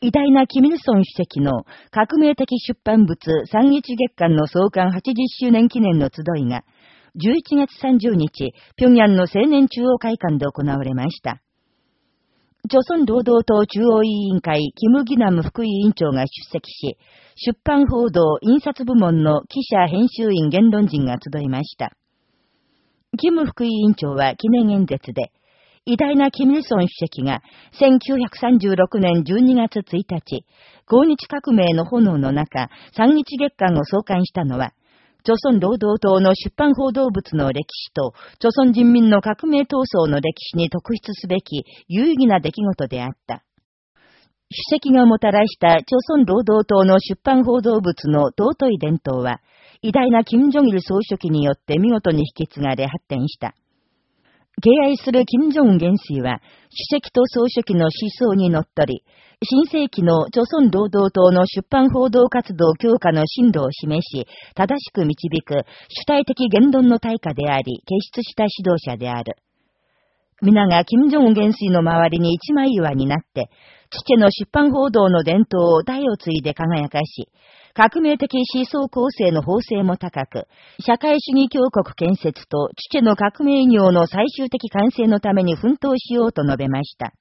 偉大なキミルソン主席の革命的出版物三一月間の創刊80周年記念の集いが、11月30日、平壌の青年中央会館で行われました。朝鮮労働党中央委員会、キム・ギナム副委員長が出席し、出版報道、印刷部門の記者編集員言論人が集いました。キム副委員長は記念演説で、偉大なキム・イルソン主席が1936年12月1日、抗日革命の炎の中、三日月間を創刊したのは、朝鮮労働党の出版報道物の歴史と、朝鮮人民の革命闘争の歴史に特筆すべき有意義な出来事であった。主席がもたらした朝鮮労働党の出版報道物の尊い伝統は、偉大な金正日総書記によって見事に引き継がれ発展した。敬愛する金正恩元帥は、主席と総書記の思想にのっとり、新世紀の朝鮮労働党の出版報道活動強化の進路を示し、正しく導く主体的言論の対価であり、傑出した指導者である。皆が金正恩元帥の周りに一枚岩になって、父の出版報道の伝統を代を継いで輝かし、革命的思想構成の法制も高く、社会主義強国建設と父の革命業の最終的完成のために奮闘しようと述べました。